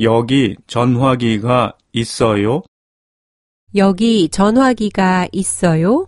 여기 전화기가 있어요? 여기 전화기가 있어요?